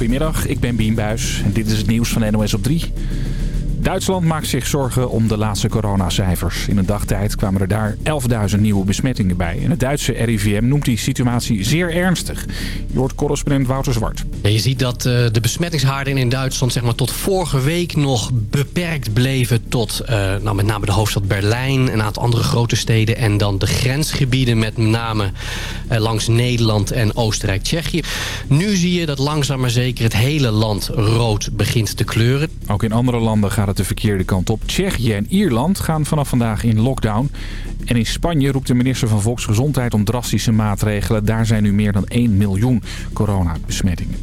Goedemiddag, ik ben Bien en dit is het nieuws van NOS op 3. Duitsland maakt zich zorgen om de laatste coronacijfers. In een dagtijd kwamen er daar 11.000 nieuwe besmettingen bij. En het Duitse RIVM noemt die situatie zeer ernstig. Je hoort correspondent Wouter Zwart. Je ziet dat uh, de besmettingshaarden in Duitsland zeg maar, tot vorige week nog beperkt bleven... tot uh, nou, met name de hoofdstad Berlijn, een aantal andere grote steden... en dan de grensgebieden met name uh, langs Nederland en Oostenrijk-Tsjechië. Nu zie je dat langzaam maar zeker het hele land rood begint te kleuren. Ook in andere landen gaat het de verkeerde kant op. Tsjechië en Ierland gaan vanaf vandaag in lockdown. En in Spanje roept de minister van Volksgezondheid om drastische maatregelen. Daar zijn nu meer dan 1 miljoen coronabesmettingen.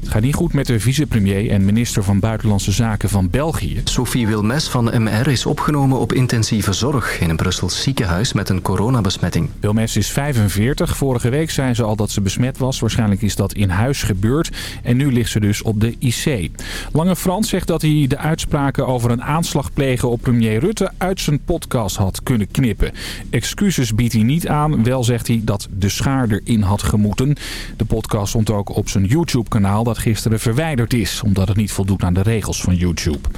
Het gaat niet goed met de vicepremier en minister van Buitenlandse Zaken van België. Sophie Wilmes van de MR is opgenomen op intensieve zorg in een Brussels ziekenhuis met een coronabesmetting. Wilmes is 45. Vorige week zei ze al dat ze besmet was. Waarschijnlijk is dat in huis gebeurd. En nu ligt ze dus op de IC. Lange Frans zegt dat hij de uitspraken over een aanslag plegen op premier Rutte uit zijn podcast had kunnen knippen. Excuses biedt hij niet aan. Wel zegt hij dat de schaar erin had gemoeten. De podcast stond ook op zijn YouTube-kanaal dat gisteren verwijderd is... omdat het niet voldoet aan de regels van YouTube.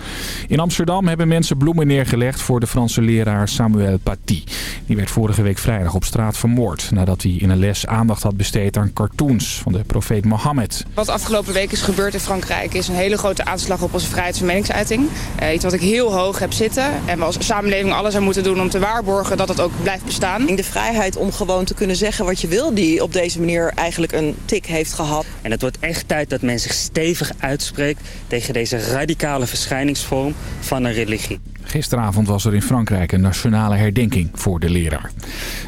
In Amsterdam hebben mensen bloemen neergelegd voor de Franse leraar Samuel Paty. Die werd vorige week vrijdag op straat vermoord... nadat hij in een les aandacht had besteed aan cartoons van de profeet Mohammed. Wat afgelopen week is gebeurd in Frankrijk... is een hele grote aanslag op onze vrijheid van meningsuiting. Uh, iets wat ik heel hoog heb zitten. En we als samenleving alles aan moeten doen om te waarborgen dat het ook blijft bestaan. De vrijheid om gewoon te kunnen zeggen wat je wil... die op deze manier eigenlijk een tik heeft gehad. En het wordt echt tijd dat men zich stevig uitspreekt... tegen deze radicale verschijningsvorm van een religie. Gisteravond was er in Frankrijk een nationale herdenking voor de leraar.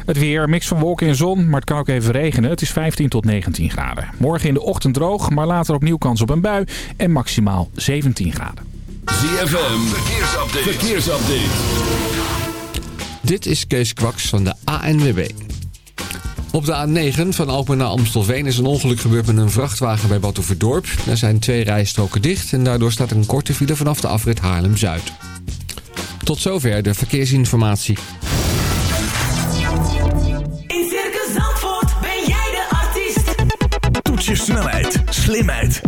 Het weer, mix van wolken en zon, maar het kan ook even regenen. Het is 15 tot 19 graden. Morgen in de ochtend droog, maar later opnieuw kans op een bui en maximaal 17 graden. ZFM, verkeersupdate. verkeersupdate. Dit is Kees Kwaks van de ANWB. Op de A9 van Alpen naar Amstelveen is een ongeluk gebeurd met een vrachtwagen bij Batuverdorp. Er zijn twee rijstroken dicht en daardoor staat een korte file vanaf de afrit Haarlem-Zuid. Tot zover de verkeersinformatie.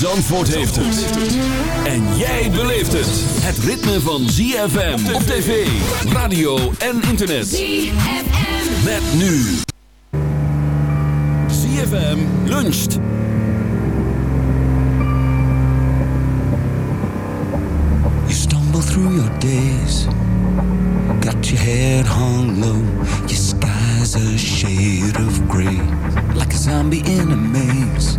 Zandvoort heeft het. En jij beleeft het. Het ritme van ZFM op tv, radio en internet. ZFM. Met nu. ZFM luncht. You stumble through your days, got your head hung low, your sky's a shade of gray, like a zombie in a maze.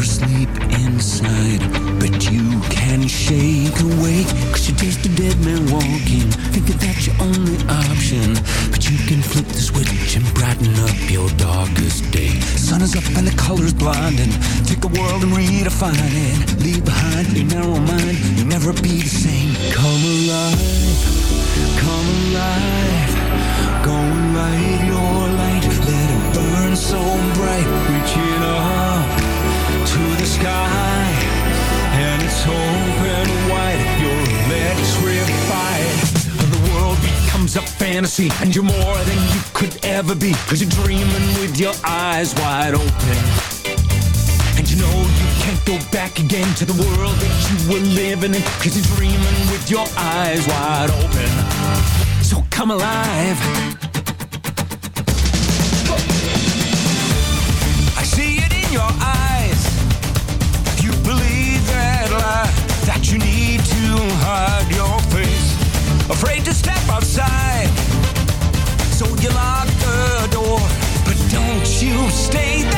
You're asleep inside, but you can shake awake, cause you taste a dead man walking, thinking that's your only option. But you can flip the switch and brighten up your darkest day. Sun is up and the colors blinding, take a world and redefine it. Leave behind your narrow mind, you'll never be the same. Come alive, come alive, go and light your light, let it burn so bright, reaching up to the sky, and it's open wide. You're electrified. The world becomes a fantasy, and you're more than you could ever be. Cause you're dreaming with your eyes wide open. And you know you can't go back again to the world that you were living in. Cause you're dreaming with your eyes wide open. So come alive. Outside. So you lock the door, but don't you stay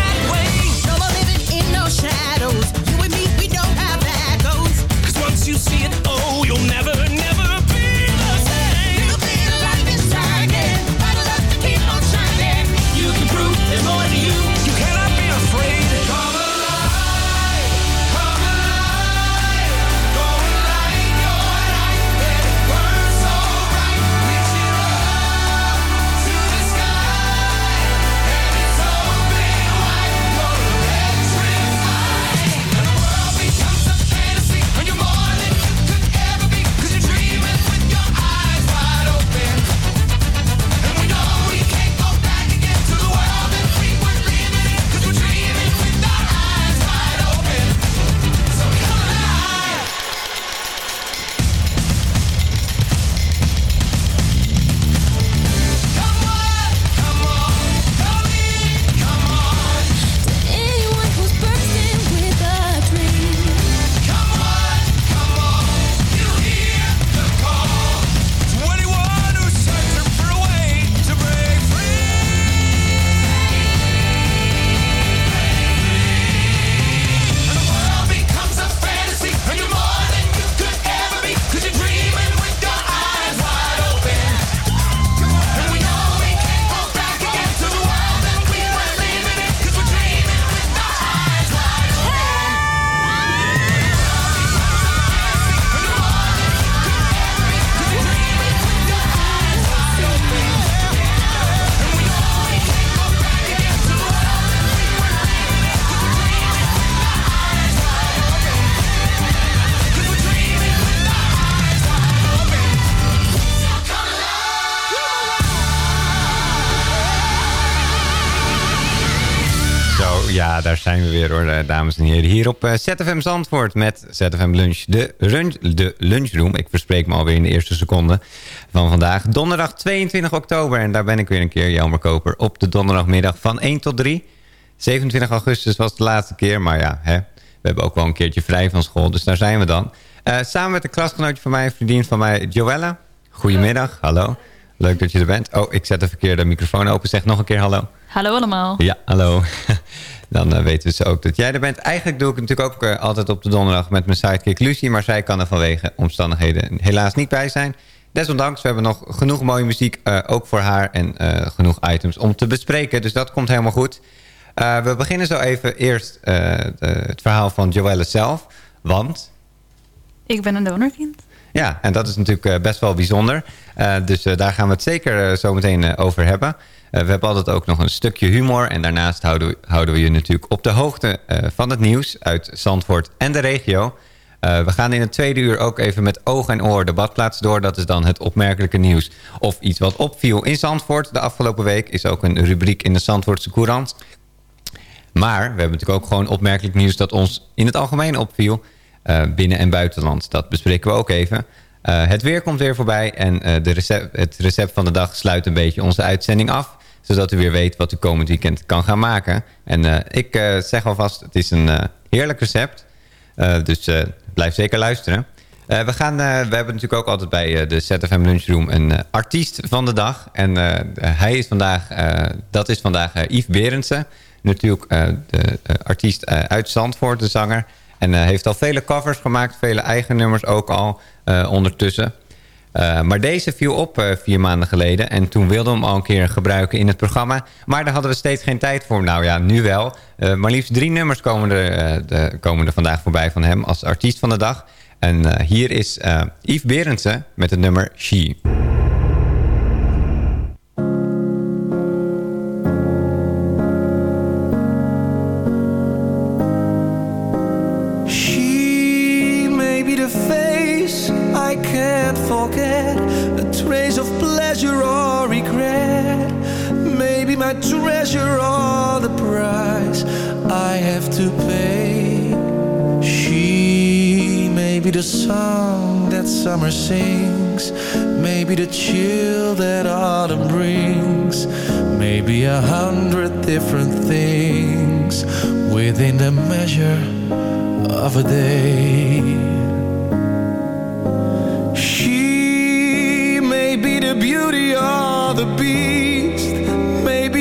dames en heren. Hier op eh, ZFM Zandvoort met ZFM Lunch, de, run, de lunchroom. Ik verspreek me alweer in de eerste seconde van vandaag. Donderdag 22 oktober en daar ben ik weer een keer, Jelmer Koper, op de donderdagmiddag van 1 tot 3. 27 augustus was de laatste keer, maar ja, hè, we hebben ook wel een keertje vrij van school, dus daar zijn we dan. Eh, samen met een klasgenootje van mij, een vriendin van mij, Joella. Goedemiddag, hallo. Leuk dat je er bent. Oh, ik zet de verkeerde microfoon open. Zeg nog een keer hallo. Hallo allemaal. Ja, hallo. Dan eh, weten ze ook dat jij er bent. Eigenlijk doe ik het natuurlijk ook eh, altijd op de donderdag met mijn sidekick Lucie. Maar zij kan er vanwege omstandigheden helaas niet bij zijn. Desondanks, we hebben nog genoeg mooie muziek, eh, ook voor haar. En genoeg items om te bespreken. Dus dat komt helemaal goed. We beginnen zo even eerst de- het verhaal van Joelle zelf. Want Ik ben een donorkind. ja, en dat is natuurlijk best wel bijzonder. Dus daar gaan we het zeker zo meteen over hebben. Eh, we hebben altijd ook nog een stukje humor. En daarnaast houden we, houden we je natuurlijk op de hoogte eh, van het nieuws uit Zandvoort en de regio. Eh, we gaan in het tweede uur ook even met oog en oor de badplaats door. Dat is dan het opmerkelijke nieuws. Of iets wat opviel in Zandvoort de afgelopen week. Is ook een rubriek in de Zandvoortse Courant. Maar we hebben natuurlijk ook gewoon opmerkelijk nieuws dat ons in het algemeen opviel. binnen- en buitenland. Dat bespreken we ook even. Het weer komt weer voorbij en de recept, het recept van de dag sluit een beetje onze uitzending af. Zodat u weer weet wat u komend weekend kan gaan maken. En eh, ik eh, zeg alvast, het is een eh, heerlijk recept. Dus blijf zeker luisteren. We, gaan, we hebben natuurlijk ook altijd bij de ZFM Lunchroom een artiest van de dag. En hij is vandaag, dat is vandaag Yves Berendsen. Natuurlijk de artiest uit Zandvoort, de zanger. En heeft al vele covers gemaakt, vele eigen nummers ook al ondertussen. Eh, maar deze viel op eh, vier maanden geleden. En toen wilden we hem al een keer gebruiken in het programma. Maar daar hadden we steeds geen tijd voor. Nou ja, nu wel. Eh, maar liefst drie nummers komen er, de, komen vandaag voorbij van hem als artiest van de dag. En hier is Yves Berendsen met het nummer. She Treasure or the price I have to pay. She may be the song that summer sings, maybe the chill that autumn brings, maybe a hundred different things within the measure of a day. She may be the the beauty or the beast,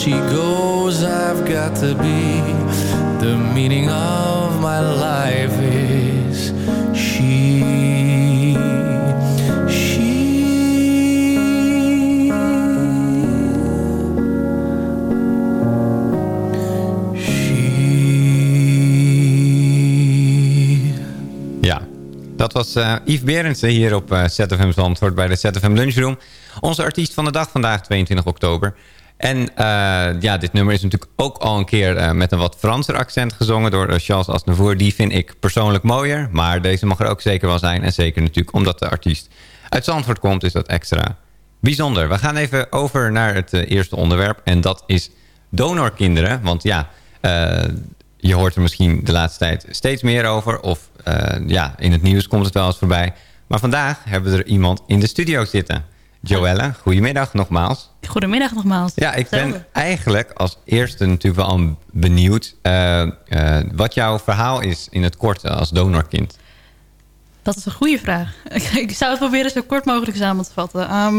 she goes, I've got to be. The meaning of my life is she. Ja, dat was eh, Yves Berendsen hier op eh, ZFM Zandvoort bij de ZFM Lunchroom. Onze artiest van de dag vandaag, 22 oktober. En eh, ja, dit nummer is natuurlijk ook al een keer eh, met een wat Franser accent gezongen door eh, Charles Aznavour. Die vind ik persoonlijk mooier, maar deze mag er ook zeker wel zijn. En zeker natuurlijk omdat de artiest uit Zandvoort komt, is dat extra bijzonder. We gaan even over naar het eerste onderwerp en dat is donorkinderen. Want ja, je hoort er misschien de laatste tijd steeds meer over. Of ja, in het nieuws komt het wel eens voorbij. Maar vandaag hebben we er iemand in de studio zitten. Joelle, goedemiddag nogmaals. Goedemiddag nogmaals. Ja, ik ben eigenlijk als eerste natuurlijk wel benieuwd... eh, eh, wat jouw verhaal is in het kort als donorkind. Dat is een goede vraag. ik zou het proberen zo kort mogelijk samen te vatten. Ehm,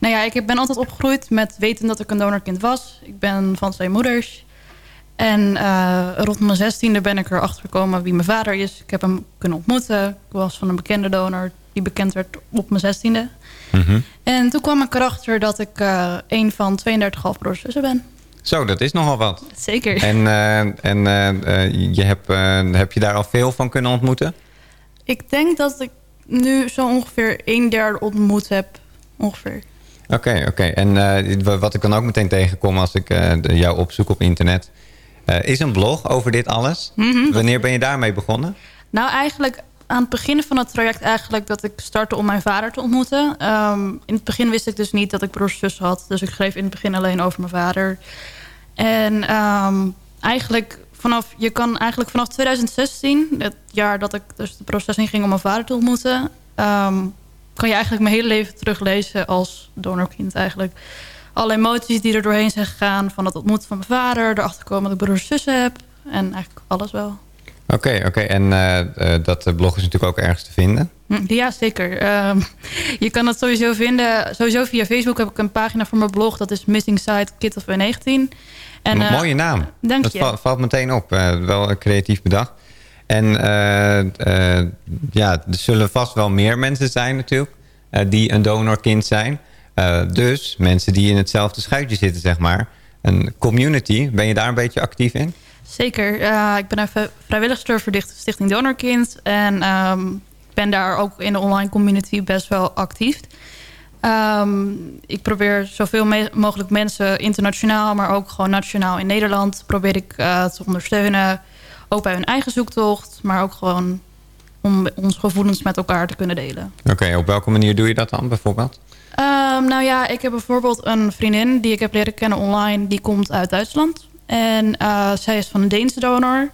nou ja, ik ben altijd opgegroeid met weten dat ik een donorkind was. Ik ben van twee moeders. En eh, rond mijn zestiende ben ik erachter gekomen wie mijn vader is. Ik heb hem kunnen ontmoeten. Ik was van een bekende donor die bekend werd op mijn zestiende. En toen kwam ik erachter dat ik eh, een van 32 halfbroers zussen ben. Zo, dat is nogal wat. Zeker. En, eh, en eh, je hebt, eh, heb je daar al veel van kunnen ontmoeten? Ik denk dat ik nu zo ongeveer een derde ontmoet heb. Ongeveer. Oké, oké. En wa- wat ik dan ook meteen tegenkom als ik jou opzoek op internet... is een blog over dit alles. Mhm. Wanneer ben je daarmee begonnen? Nou, eigenlijk aan het begin van het traject eigenlijk dat ik startte om mijn vader te ontmoeten. Ehm, in het begin wist ik dus niet dat ik broers en zussen had. Dus ik schreef in het begin alleen over mijn vader. En ehm, eigenlijk vanaf, je kan eigenlijk vanaf 2016, het jaar dat ik dus de proces in ging om mijn vader te ontmoeten, ehm, kan je eigenlijk mijn hele leven teruglezen als donorkind eigenlijk. Alle emoties die er doorheen zijn gegaan van het ontmoeten van mijn vader, erachter komen dat ik broers en zussen heb en eigenlijk alles wel. Oké, oké. En eh, eh, dat eh, blog is natuurlijk ook ergens te vinden. Hm, Ja, zeker. Ehm, je kan het sowieso vinden. Sowieso via Facebook heb ik een pagina voor mijn blog. Dat is Missing Site Kid of 19. En, eh, Mooie naam. dank dat je. va- valt meteen op. Wel creatief bedacht. En ja, er zullen vast wel meer mensen zijn natuurlijk... die een donorkind zijn. Dus mensen die in hetzelfde schuitje zitten, zeg maar. Een community. Ben je daar een beetje actief in? Zeker. Ik ben een vrijwilligster voor Stichting Donorkind. En ehm, ben daar ook in de online community best wel actief. Ehm, ik probeer zoveel me- mogelijk mensen internationaal... maar ook gewoon nationaal in Nederland... probeer ik eh, te ondersteunen. Ook bij hun eigen zoektocht. Maar ook gewoon om onze gevoelens met elkaar te kunnen delen. Oké, op welke manier doe je dat dan bijvoorbeeld? Ehm, nou ja, ik heb bijvoorbeeld een vriendin die ik heb leren kennen online. Die komt uit Duitsland. En eh, zij is van een Deense donor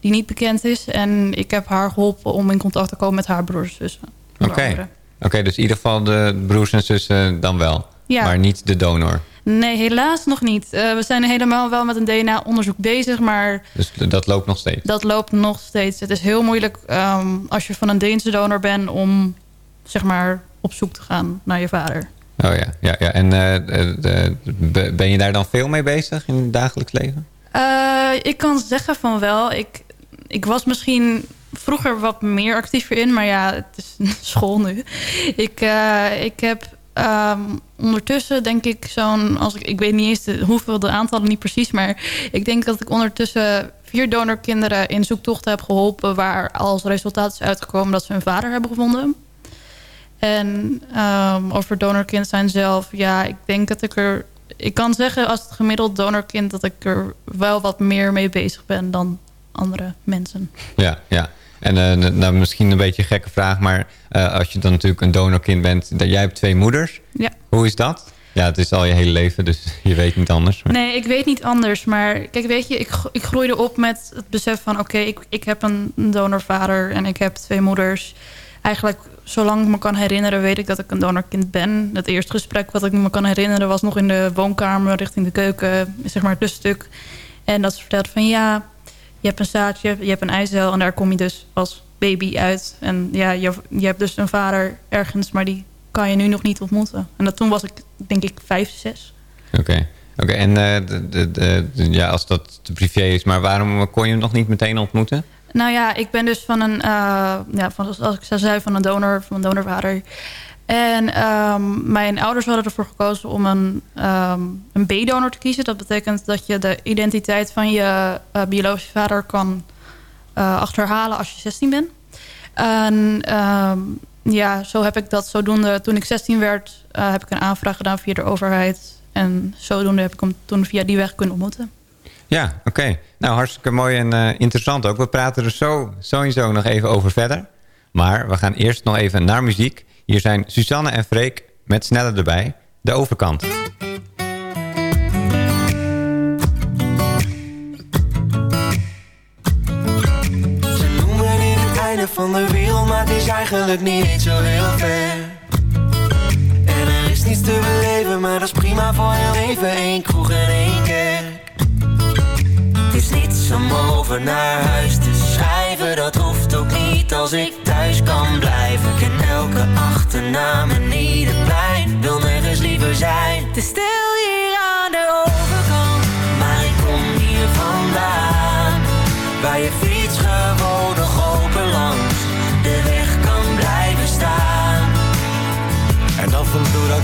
die niet bekend is. En ik heb haar geholpen om in contact te komen met haar broers en zussen. Oké, Oké, dus in ieder geval de broers en zussen dan wel. Ja. Maar niet de donor. Nee, helaas nog niet. Eh, we zijn helemaal wel met een DNA-onderzoek bezig, maar Dus dat loopt nog steeds. dat loopt nog steeds. Het is heel moeilijk ehm, als je van een Deense donor bent om zeg maar op zoek te gaan naar je vader. Oh ja, ja, ja. En eh, ben je daar dan veel mee bezig in het dagelijks leven? Eh, ik kan zeggen van wel. Ik, ik was misschien vroeger wat meer actiever in. Maar ja, het is school nu. Ik, eh, ik heb ehm, ondertussen denk ik zo'n... als Ik, ik weet niet eens hoeveel de aantallen niet precies. Maar ik denk dat ik ondertussen vier donorkinderen in zoektochten heb geholpen... waar als resultaat is uitgekomen dat ze hun vader hebben gevonden. En ehm, over donorkind zijn zelf, ja, ik denk dat ik er... Ik kan zeggen als het gemiddeld donorkind dat ik er wel wat meer mee bezig ben dan andere mensen. Ja, ja. En eh, nou, misschien een beetje een gekke vraag, maar eh, als je dan natuurlijk een donorkind bent, dat jij hebt twee moeders. Ja. Hoe is dat? Ja, het is al je hele leven, dus je weet niet anders. maar- Nee, ik weet niet anders. Maar kijk, weet je, ik, ik groeide op met het besef van... oké, ik, ik heb een donorvader en ik heb twee moeders. Eigenlijk, zolang ik me kan herinneren, weet ik dat ik een donorkind ben. Het eerste gesprek wat ik me kan herinneren... was nog in de woonkamer richting de keuken, zeg maar het tussenstuk. En dat ze vertelde van ja, je hebt een zaadje, je hebt een eicel... en daar kom je dus als baby uit. En ja, je, je hebt dus een vader ergens, maar die kan je nu nog niet ontmoeten. En dat, toen was ik, denk ik, vijf, zes. Oké. Oké, en eh, de, de, de- de- ja, als dat te privé is, maar waarom kon je hem nog niet meteen ontmoeten? Nou ja, ik ben dus van een, eh, ja, van, ik zei, van een donor, van een donorvader. En ehm, mijn ouders hadden ervoor gekozen om een, ehm, een B-donor te kiezen. Dat betekent dat je de identiteit van je eh, biologische vader kan eh, achterhalen als je 16 bent. En ehm, ja, zo heb ik dat zodoende, toen ik 16 werd, heb ik een aanvraag gedaan via de overheid. En zodoende heb ik hem toen via die weg kunnen ontmoeten. Ja, oké. Nou, hartstikke mooi en eh, interessant ook. We praten er zo, sowieso nog even over verder. Maar we gaan eerst nog even naar muziek. Hier zijn Suzanne en Freek met Sneller erbij. De overkant. Ze noemen dit het einde van de wereld, maar het is eigenlijk niet zo heel ver. En er is niets te beleven, maar dat is prima voor heel even. één kroeg en één kerk. Is niets om over naar huis te schrijven, dat hoeft ook niet als ik thuis kan blijven. Ik ken elke achternaam en ieder plein, wil nergens liever zijn. Is stil hier aan de overkant, maar ik kom hier vandaan. Waar je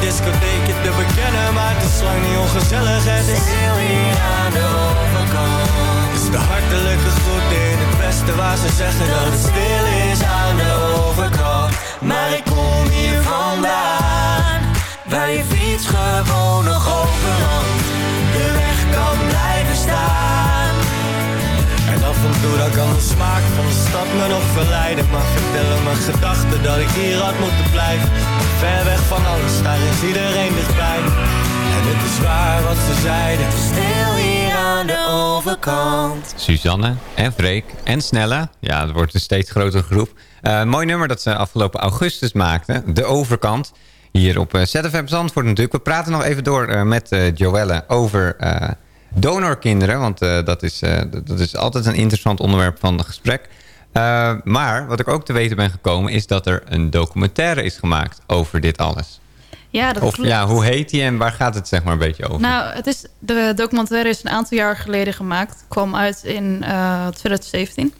discotheekje te bekennen, maar het is lang niet ongezellig. Het is Stil hier aan de overkant is de hartelijke groet in het westen waar ze zeggen dat het stil is. Aan de overkant Maar ik kom hier vandaan Waar je fiets gewoon nog De weg kan blijven staan En af en toe dan kan de smaak van de stad me nog verleiden Maar vertellen mijn gedachten dat ik hier had moeten blijven Ver weg van alles, daar is iedereen dichtbij. En het is waar wat ze zeiden Stil hier aan de overkant. Suzanne en Freek en Snelle. Ja, het wordt een steeds grotere groep. Een mooi nummer dat ze afgelopen augustus maakten. De Overkant. Hier op eh, ZFM Zandvoort natuurlijk. We praten nog even door eh, met Joelle over donorkinderen. Want eh, dat, is, eh, dat- is altijd een interessant onderwerp van het gesprek. Eh, maar wat ik ook te weten ben gekomen... is dat er een documentaire is gemaakt over dit alles. Ja, dat Of klopt. ja, hoe heet die en waar gaat het zeg maar een beetje over? Nou, het is, de documentaire is een aantal jaar geleden gemaakt. Kwam uit in eh 2017.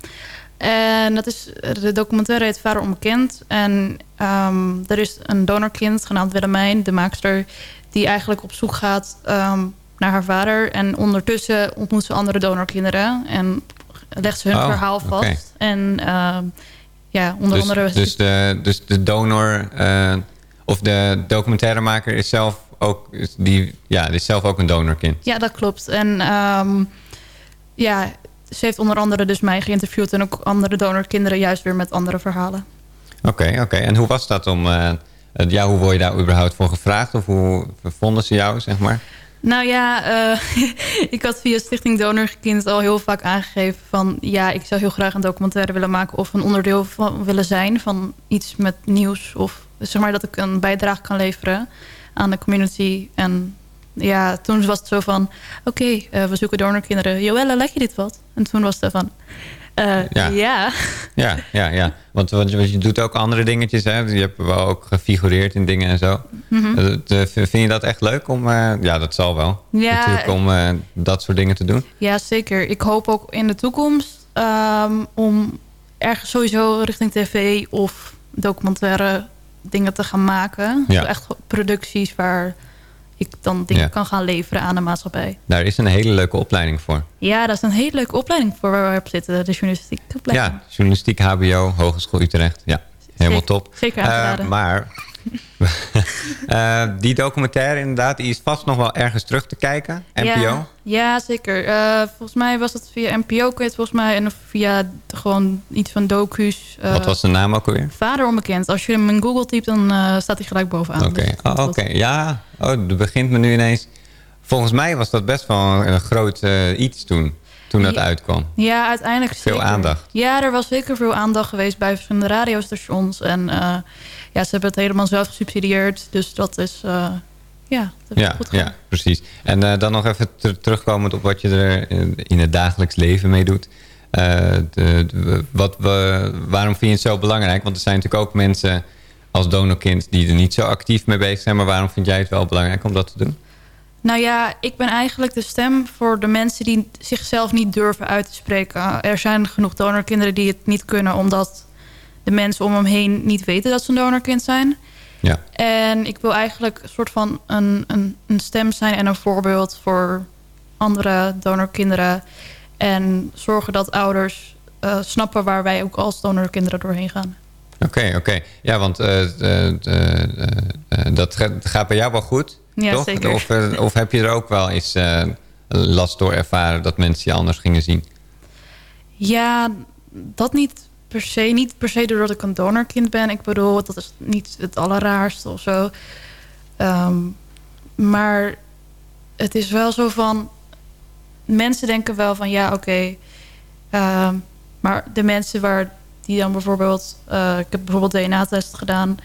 En dat is, de documentaire heet Vader Onbekend. En ehm, er is een donorkind genaamd Willemijn, de maakster... die eigenlijk op zoek gaat ehm, naar haar vader. En ondertussen ontmoet ze andere donorkinderen. En legt ze hun Oh, verhaal vast. En ehm, ja, onder dus, andere... Dus de, dus de donor eh, of de documentairemaker is zelf ook, is die, ja, is zelf ook een donorkind. Ja, dat klopt. En ehm, ja, ze heeft onder andere dus mij geïnterviewd... en ook andere donorkinderen juist weer met andere verhalen. Oké, oké. En hoe was dat om, ja, hoe word je daar überhaupt voor gevraagd? Of hoe vonden ze jou, zeg maar? Nou ja, eh, ik had via Stichting Donorkind al heel vaak aangegeven van... ja, ik zou heel graag een documentaire willen maken... of een onderdeel van willen zijn van iets met nieuws. Of zeg maar dat ik een bijdrage kan leveren aan de community. En ja, toen was het zo van... oké, eh, we zoeken donorkinderen. Joelle, leg je dit wat? En toen was het van... eh, Ja. ja. Ja, ja, ja. Want, want, je- doet ook andere dingetjes, hè? Je hebt wel ook gefigureerd in dingen en zo. Mhm. Eh, eh, vind je dat echt leuk om, ja, dat zal wel. Ja, Natuurlijk om dat soort dingen te doen. Ja, zeker. Ik hoop ook in de toekomst ehm, om ergens sowieso richting tv of documentaire dingen te gaan maken. Ja. Echt producties waar ik dan dingen Ja. kan gaan leveren aan de maatschappij. Daar is een hele leuke opleiding voor. Ja, dat is een hele leuke opleiding voor waar we op zitten. De journalistiek opleiding. Ja, journalistiek HBO, Hogeschool Utrecht. Ja, helemaal top. zeker Eh, raden. maar eh, die documentaire inderdaad, die is vast nog wel ergens terug te kijken. NPO. Ja, ja zeker. Eh, volgens mij was het via NPO, het volgens mij. En of via gewoon iets van docu's. eh, Wat was de naam ook alweer? Vader onbekend. Als je hem in Google typt, dan staat hij gelijk bovenaan. Oké, Dus oh, oké. ja. Oh, dat begint me nu ineens. Volgens mij was dat best wel een, groot iets toen, toen dat uitkwam. Ja, uiteindelijk Veel zeker. aandacht. Ja, er was zeker veel aandacht geweest bij verschillende radiostations. En eh, ja, ze hebben het helemaal zelf gesubsidieerd. Dus dat is, eh, ja, dat Ja, goed ja, precies. En eh, dan nog even ter- terugkomend op wat je er in, het dagelijks leven mee doet. De, de- wat we, waarom vind je het zo belangrijk? Want er zijn natuurlijk ook mensen als donorkind die er niet zo actief mee bezig zijn. Maar waarom vind jij het wel belangrijk om dat te doen? Nou ja, ik ben eigenlijk de stem voor de mensen die zichzelf niet durven uit te spreken. Er zijn genoeg donorkinderen die het niet kunnen... omdat de mensen om hem heen niet weten dat ze een donorkind zijn. Ja. En ik wil eigenlijk een soort van een, een, een stem zijn en een voorbeeld voor andere donorkinderen. En zorgen dat ouders eh, snappen waar wij ook als donorkinderen doorheen gaan. Oké, oké. Ja, want eh, eh, dat ga- gaat bij jou wel goed, Ja, toch? zeker. Of, eh, of heb je er ook wel eens eh, last door ervaren dat mensen je anders gingen zien? Ja, dat niet per se. Niet per se doordat ik een donorkind ben. Ik bedoel, dat is niet het allerraarste of zo. Ehm, maar het is wel zo van... Mensen denken wel van ja, oké. ehm, maar de mensen waar die dan bijvoorbeeld... eh, ik heb bijvoorbeeld DNA-test gedaan.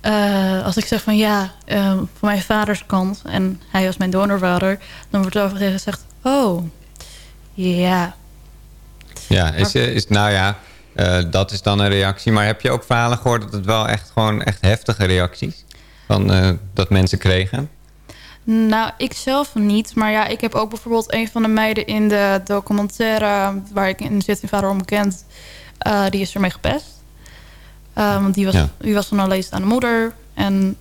Eh, als ik zeg van ja, ehm, van mijn vaders kant... en hij was mijn donorvader... dan wordt er over gezegd... oh, ja, Ja, is, is, nou ja, eh, dat is dan een reactie. Maar heb je ook verhalen gehoord dat het wel echt gewoon echt heftige reacties van eh, dat mensen kregen? Nou, ik zelf niet. Maar ja, ik heb ook bijvoorbeeld een van de meiden in de documentaire... waar ik in zit, in Vader Onbekend... die is ermee gepest. Eh, want die was, Ja. die was een alleenstaande moeder. En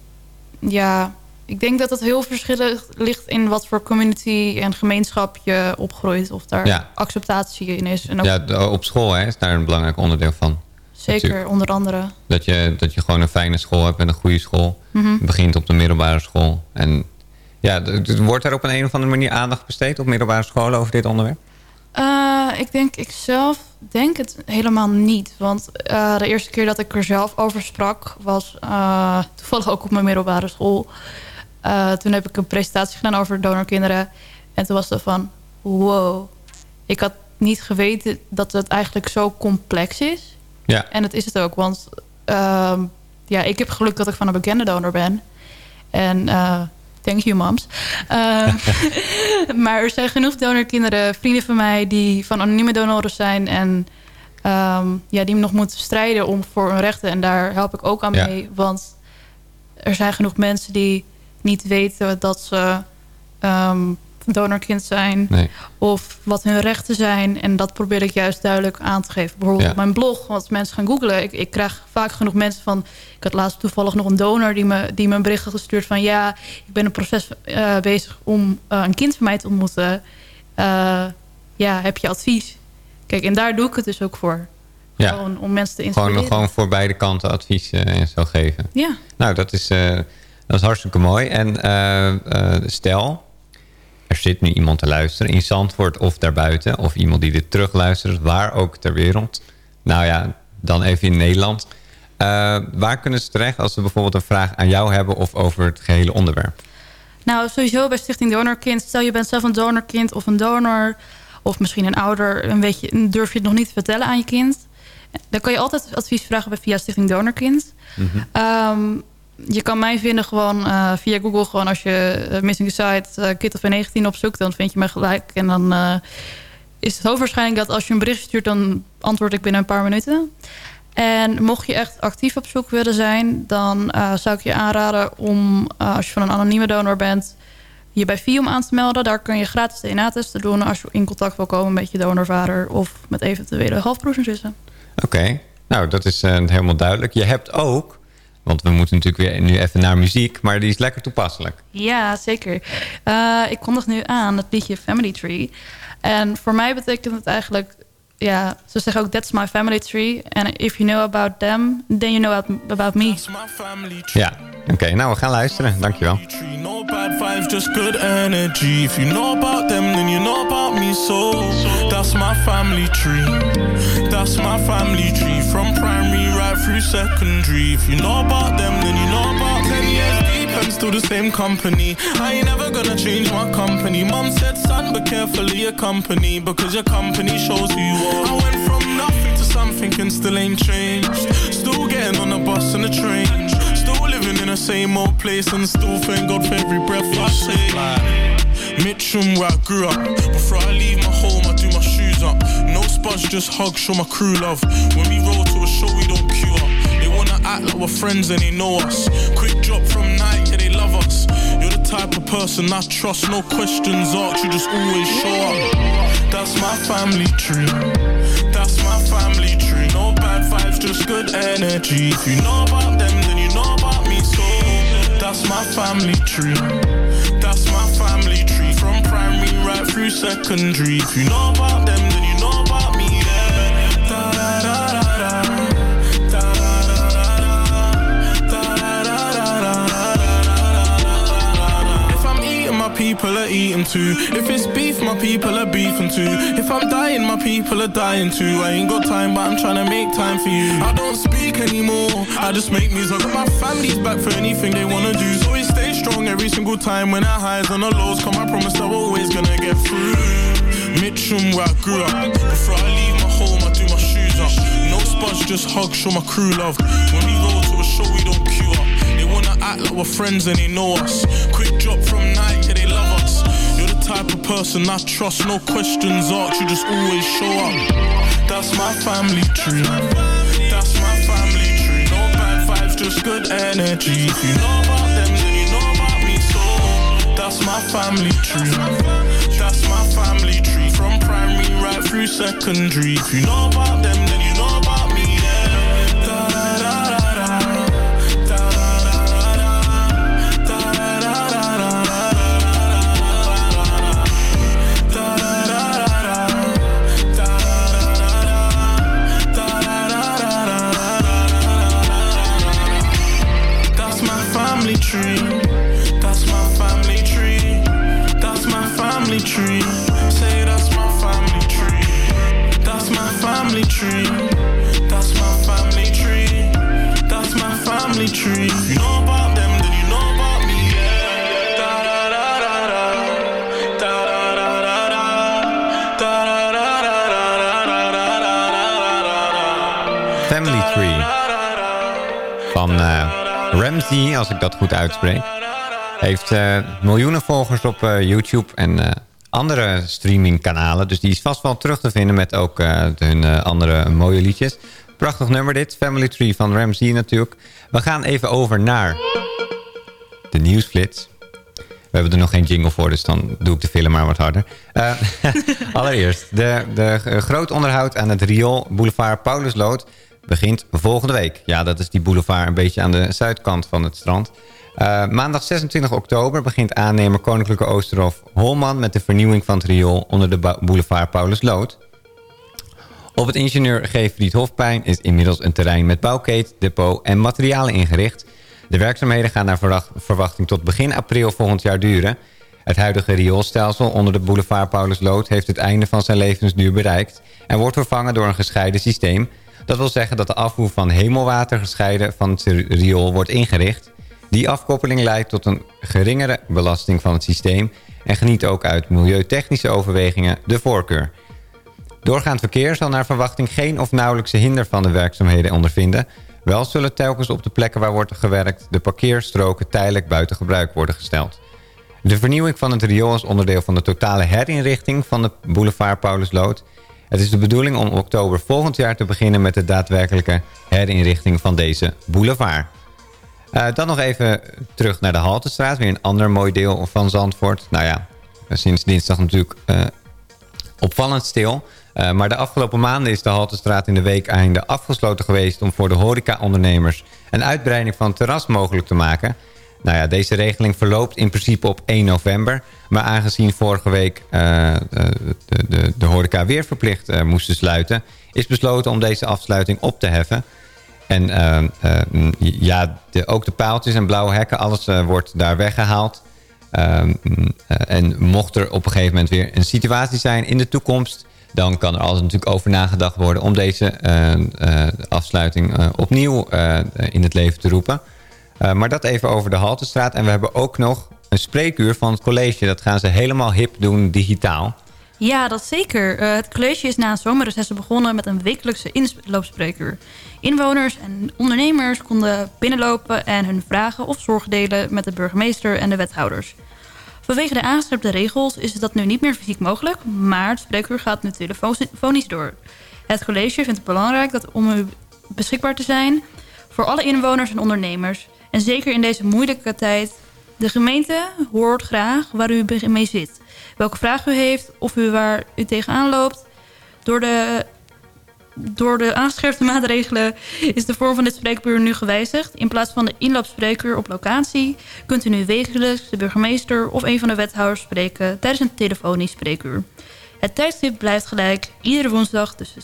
ja, ik denk dat het heel verschillend ligt... in wat voor community en gemeenschap je opgroeit. Of daar Ja. acceptatie in is. En ook Ja, de- op school hè, is daar een belangrijk onderdeel van. zeker, natuurlijk. onder andere. Dat je, dat je gewoon een fijne school hebt en een goede school. Mhm. Begint op de middelbare school. En ja, wordt er op een, een of andere manier aandacht besteed op middelbare scholen over dit onderwerp? Eh, ik denk, ik zelf denk het helemaal niet. Want eh, de eerste keer dat ik er zelf over sprak... was eh, toevallig ook op mijn middelbare school. Toen heb ik een presentatie gedaan over donorkinderen. En toen was het van... wow. Ik had niet geweten dat het eigenlijk zo complex is. Ja. En dat is het ook, want ehm, ja, ik heb geluk dat ik van een bekende donor ben. En thank you moms. Eh, maar er zijn genoeg donorkinderen, vrienden van mij... die van anonieme donoren zijn en ehm, ja, die nog moeten strijden om voor hun rechten. En daar help ik ook aan Ja. mee, want er zijn genoeg mensen die niet weten dat ze ehm, donorkind zijn. Nee. Of wat hun rechten zijn. En dat probeer ik juist duidelijk aan te geven. Bijvoorbeeld Ja. op mijn blog. Want als mensen gaan googlen. Ik, ik krijg vaak genoeg mensen van... Ik had laatst toevallig nog een donor die me, die me een bericht had gestuurd van... Ja, ik ben een proces eh, bezig om eh, een kind van mij te ontmoeten. Eh, ja, heb je advies? Kijk, en daar doe ik het dus ook voor. Ja. Gewoon om mensen te inspireren. Gewoon, gewoon voor beide kanten advies en zo geven. Ja. Nou, dat is, dat is hartstikke mooi. En stel, er zit nu iemand te luisteren in Zandvoort of daarbuiten... of iemand die dit terugluistert, waar ook ter wereld. Nou ja, dan even in Nederland. Eh, waar kunnen ze terecht als ze bijvoorbeeld een vraag aan jou hebben... of over het gehele onderwerp? Nou, sowieso bij Stichting Donorkind. Stel je bent zelf een donorkind of een donor... of misschien een ouder, een beetje, durf je het nog niet te vertellen aan je kind... dan kan je altijd advies vragen bij via Stichting Donorkind. Ehm, je kan mij vinden gewoon eh, via Google. Gewoon als je eh, Missing Site uh, Kid of 19 opzoekt... dan vind je mij gelijk. En dan eh, is het hoogwaarschijnlijk dat als je een bericht stuurt... dan antwoord ik binnen een paar minuten. En mocht je echt actief op zoek willen zijn... dan eh, zou ik je aanraden om, eh, als je van een anonieme donor bent... je bij FIOM aan te melden. Daar kun je gratis DNA-testen doen... als je in contact wil komen met je donorvader... of met eventuele halfbroers en zussen. Oké, nou dat is eh, helemaal duidelijk. Je hebt ook, want we moeten natuurlijk weer nu even naar muziek... maar die is lekker toepasselijk. Ja, zeker. Eh, ik kondig nu aan het liedje Family Tree. En voor mij betekent het eigenlijk... Ja, ze zeggen ook, that's my family tree. And if you know about them, then you know about me. Ja, oké, nou we gaan luisteren. Dankjewel. No bad vibes, just good energy. If you know about them, then you know about me. So that's my family tree. That's my family tree. From primary right through secondary. If you know about them, then you know about. Ten years deep and still the same company. I ain't never gonna change my company. Mom said, son, be carefully your company. Because your company shows who you are. I went from nothing to something and still ain't changed. Still getting on the bus and the train. Still living in the same old place and still thank God for every breath I take. Mitcham where I grew up. Before I leave my home, up. No spuds, just hug, show my crew love. When we roll to a show, we don't queue up. They wanna act like we're friends and they know us. Quick drop from night, yeah, they love us. You're the type of person I trust, no questions asked, you just always show up. That's my family tree. That's my family tree. No bad vibes, just good energy. If you know about them, then you know about me. So that's my family tree. That's my family tree. From primary right through secondary. If you know about them, people are eating too. If it's beef, my people are beefing too. If I'm dying, my people are dying too. I ain't got time, but I'm trying to make time for you. I don't speak anymore. I just make music. My family's back for anything they wanna do. So we stay strong every single time when our highs and the lows come. I promise we're always gonna get through. Mitcham, where I grew up. Before I leave my home, I do my shoes up. No sponge, just hug, show my crew love. When we roll to a show, we don't queue up. They wanna act like we're friends and they know us. Quick person I trust, no questions asked, you just always show up. That's my family tree. That's my family tree. No bad vibes, just good energy. If you know about them, then you know about me. So that's my family tree. That's my family tree. From primary right through secondary. If you know about them, tree. That's my family tree. That's my family tree. Say that's my family tree. That's my family tree. That's my family tree. That's my family tree. You know about them, Van. Uh... Ramsey, als ik dat goed uitspreek. Heeft eh, miljoenen volgers op eh, YouTube en eh, andere streamingkanalen. Dus die is vast wel terug te vinden met ook hun andere mooie liedjes. Prachtig nummer dit, Family Tree van Ramsey natuurlijk. We gaan even over naar de nieuwsflits. We hebben er nog geen jingle voor, dus dan doe ik de film maar wat harder. Allereerst, de, de groot onderhoud aan het Riool Boulevard Pauluslood begint volgende week. Ja, dat is die boulevard een beetje aan de zuidkant van het strand. Eh, maandag 26 oktober begint aannemer Koninklijke Oosterhof Holman... met de vernieuwing van het riool onder de bou- boulevard Pauluslood. Op het ingenieur G. Fried is inmiddels een terrein met bouwkeet, depot en materialen ingericht. De werkzaamheden gaan naar verwacht- verwachting tot begin april volgend jaar duren. Het huidige rioolstelsel onder de boulevard Pauluslood heeft het einde van zijn levensduur bereikt... en wordt vervangen door een gescheiden systeem. Dat wil zeggen dat de afvoer van hemelwater gescheiden van het riool wordt ingericht. Die afkoppeling leidt tot een geringere belasting van het systeem... en geniet ook uit milieutechnische overwegingen de voorkeur. Doorgaand verkeer zal naar verwachting geen of nauwelijkse hinder van de werkzaamheden ondervinden. Wel zullen telkens op de plekken waar wordt gewerkt... de parkeerstroken tijdelijk buiten gebruik worden gesteld. De vernieuwing van het riool is onderdeel van de totale herinrichting van de boulevard Pauluslood. Het is de bedoeling om oktober volgend jaar te beginnen met de daadwerkelijke herinrichting van deze boulevard. Eh, dan nog even terug naar de Haltestraat, weer een ander mooi deel van Zandvoort. Nou ja, sinds dinsdag natuurlijk eh, opvallend stil. Eh, maar de afgelopen maanden is de Haltestraat in de weekeinde afgesloten geweest... om voor de horeca-ondernemers een uitbreiding van terras mogelijk te maken. Nou ja, deze regeling verloopt in principe op 1 november. Maar aangezien vorige week eh, de, de, de horeca weer verplicht eh, moesten sluiten... is besloten om deze afsluiting op te heffen. En eh, eh, ja, de, ook de paaltjes en blauwe hekken, alles eh, wordt daar weggehaald. Ehm, eh, en mocht er op een gegeven moment weer een situatie zijn in de toekomst... dan kan er altijd natuurlijk over nagedacht worden... om deze eh, eh, afsluiting eh, opnieuw eh, in het leven te roepen. Eh, maar dat even over de Haltestraat. En we hebben ook nog een spreekuur van het college. Dat gaan ze helemaal hip doen, digitaal. Ja, dat zeker. Eh, het college is na een zomerreces begonnen met een wekelijkse inloopspreekuur. Inwoners en ondernemers konden binnenlopen en hun vragen of zorgen delen met de burgemeester en de wethouders. Vanwege de aangescherpte regels is dat nu niet meer fysiek mogelijk, maar het spreekuur gaat nu telefonisch door. Het college vindt het belangrijk dat om beschikbaar te zijn voor alle inwoners en ondernemers. Zeker in deze moeilijke tijd. De gemeente hoort graag waar u mee zit. Welke vraag u heeft of u waar u tegenaan loopt. Door de, door de aangescherpte maatregelen is de vorm van dit spreekuur nu gewijzigd. In plaats van de inloopspreekuur op locatie... kunt u nu wekelijks de burgemeester of een van de wethouders spreken... tijdens een telefonisch spreekuur. Het tijdstip blijft gelijk, iedere woensdag tussen,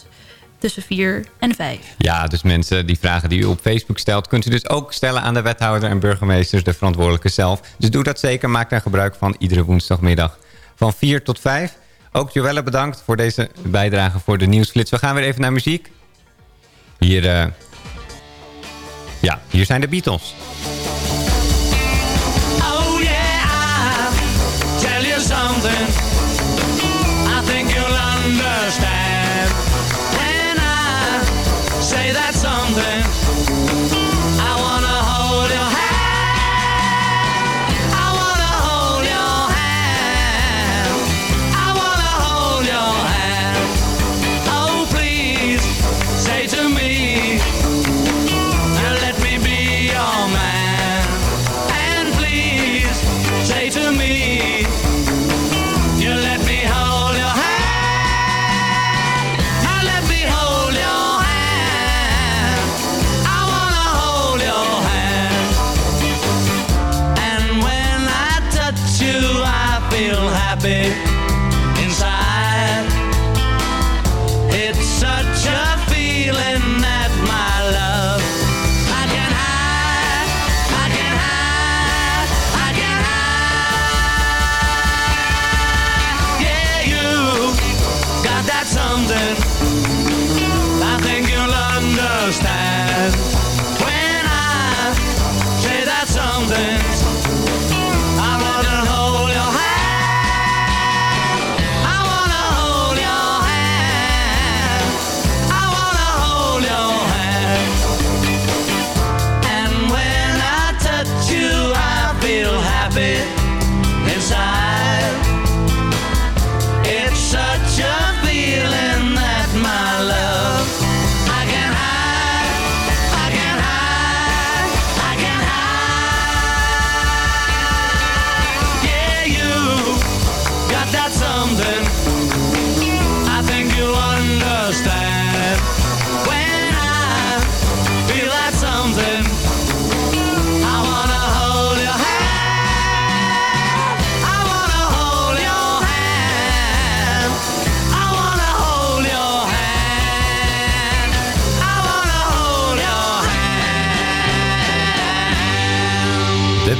tussen 4 en 5. Ja, dus mensen, die vragen die u op Facebook stelt... kunt u dus ook stellen aan de wethouder en burgemeesters... de verantwoordelijke zelf. Dus doe dat zeker. Maak daar gebruik van iedere woensdagmiddag van 4 tot 5. Ook Joelle bedankt voor deze bijdrage voor de nieuwsflits. We gaan weer even naar muziek. Hier, eh, ja, hier zijn de Beatles.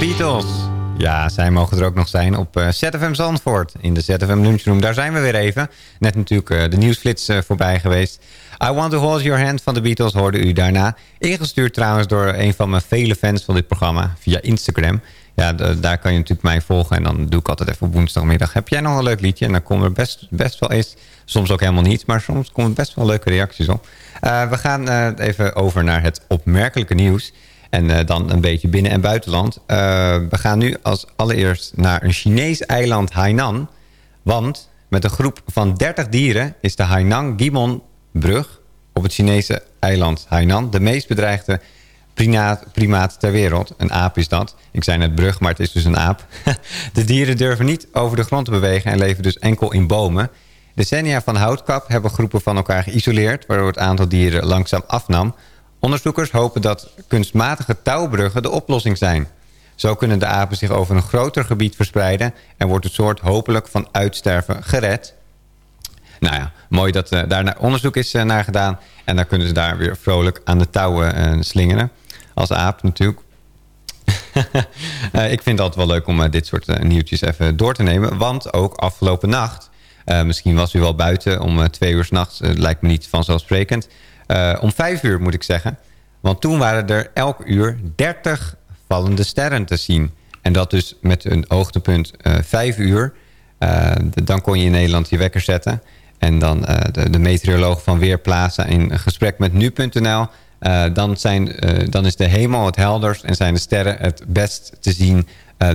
Beatles. Ja, zij mogen er ook nog zijn op eh, ZFM Zandvoort. In de ZFM Lunchroom. Daar zijn we weer even. Net natuurlijk eh, de nieuwsflits eh, voorbij geweest. I Want To Hold Your Hand van de Beatles hoorde u daarna. Ingestuurd trouwens door een van mijn vele fans van dit programma. Via Instagram. Ja, daar kan je natuurlijk mij volgen. En dan doe ik altijd even op woensdagmiddag. Heb jij nog een leuk liedje? En dan komen er best, best wel eens. Soms ook helemaal niet. Maar soms komen best wel leuke reacties op. We gaan even over naar het opmerkelijke nieuws. En eh, dan een beetje binnen- en buitenland. Eh, we gaan nu als allereerst naar een Chinees eiland Hainan. Want met een groep van 30 dieren is de Hainan Gimon brug op het Chinese eiland Hainan de meest bedreigde primaat, primaat ter wereld. Een aap is dat. Ik zei net brug, maar het is dus een aap. De dieren durven niet over de grond te bewegen en leven dus enkel in bomen. Decennia van houtkap hebben groepen van elkaar geïsoleerd... waardoor het aantal dieren langzaam afnam. Onderzoekers hopen dat kunstmatige touwbruggen de oplossing zijn. Zo kunnen de apen zich over een groter gebied verspreiden... en wordt het soort hopelijk van uitsterven gered. Nou ja, mooi dat eh, daar onderzoek is eh, naar gedaan. En dan kunnen ze daar weer vrolijk aan de touwen eh, slingeren. Als aap natuurlijk. Ik vind het altijd wel leuk om dit soort nieuwtjes even door te nemen. Want ook afgelopen nacht... misschien was u wel buiten om twee uur s'nachts. nachts. lijkt me niet vanzelfsprekend. Eh, om vijf uur moet ik zeggen. Want toen waren er elk uur 30 vallende sterren te zien. En dat dus met een hoogtepunt eh vijf uur. Eh, dan kon je in Nederland je wekker zetten. En dan de, de meteoroloog van Weerplaza in gesprek met nu.nl. dan, zijn, dan is de hemel het helderst en zijn de sterren het best te zien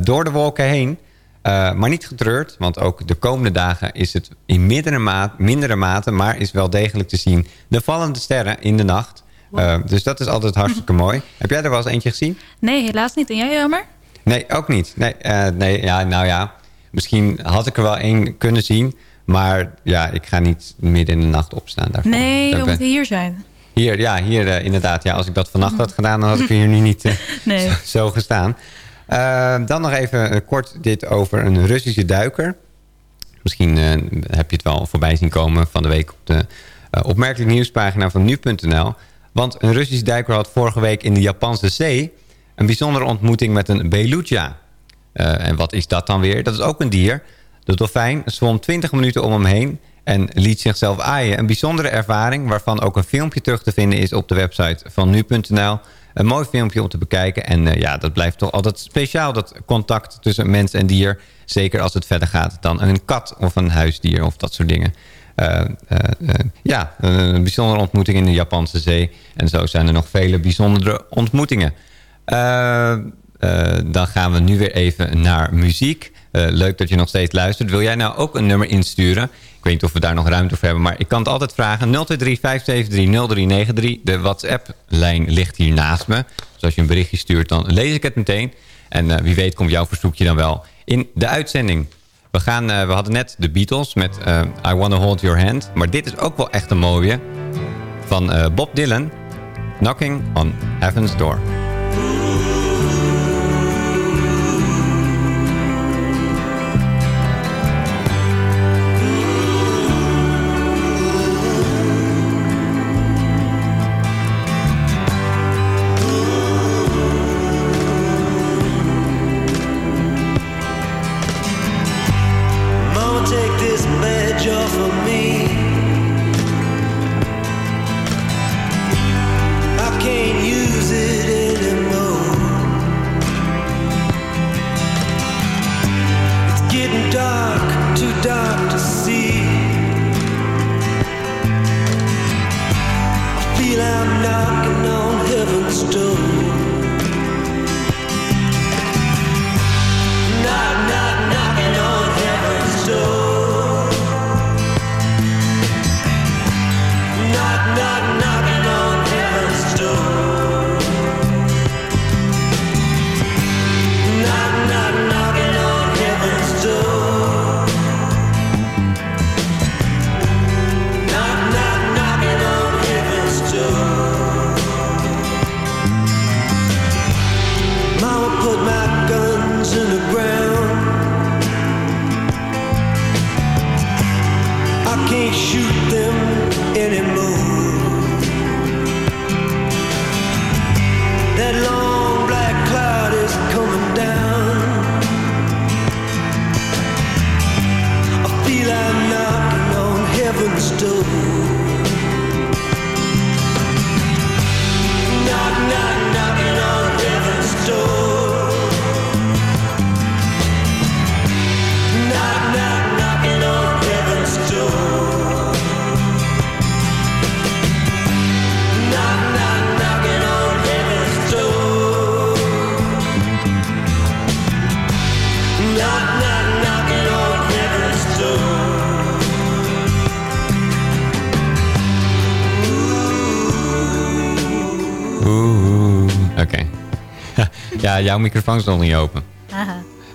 door de wolken heen. Eh, maar niet getreurd, want ook de komende dagen is het in mindere, maat, mindere mate... maar is wel degelijk te zien de vallende sterren in de nacht. Eh, dus dat is altijd hartstikke mooi. Heb jij er wel eens eentje gezien? Nee, helaas niet. En jij, jammer? Nee, ook niet. Nee, eh, nee ja, nou ja, misschien had ik er wel één kunnen zien... maar ja, ik ga niet midden in de nacht opstaan daarvoor. Nee, we moeten hier zijn. Hier, ja, hier inderdaad. Ja, als ik dat vannacht had gedaan, dan had ik hier nu niet Nee. zo, zo gestaan. Eh, dan nog even eh, kort dit over een Russische duiker. Misschien eh, heb je het wel voorbij zien komen van de week op de eh, opmerkelijk nieuwspagina van nu.nl. Want een Russische duiker had vorige week in de Japanse zee... een bijzondere ontmoeting met een beluga. En wat is dat dan weer? Dat is ook een dier. De dolfijn zwom 20 minuten om hem heen en liet zichzelf aaien. Een bijzondere ervaring waarvan ook een filmpje terug te vinden is op de website van nu.nl. Een mooi filmpje om te bekijken. En eh, ja, dat blijft toch altijd speciaal, dat contact tussen mens en dier. Zeker als het verder gaat dan een kat of een huisdier of dat soort dingen. Eh, eh, ja, een, bijzondere ontmoeting in de Japanse zee. En zo zijn er nog vele bijzondere ontmoetingen. Dan gaan we nu weer even naar muziek. Leuk dat je nog steeds luistert. Wil jij nou ook een nummer insturen? Weet niet of we daar nog ruimte voor hebben, maar ik kan het altijd vragen. 023 573 0393. De WhatsApp-lijn ligt hier naast me. Dus als je een berichtje stuurt, dan lees ik het meteen. En eh, wie weet komt jouw verzoekje dan wel in de uitzending. We, gaan, eh, we hadden net de Beatles met eh, I Wanna Hold Your Hand. Maar dit is ook wel echt een mooie. Van Bob Dylan. Knocking on Heaven's Door. Ja, jouw microfoon is nog niet open.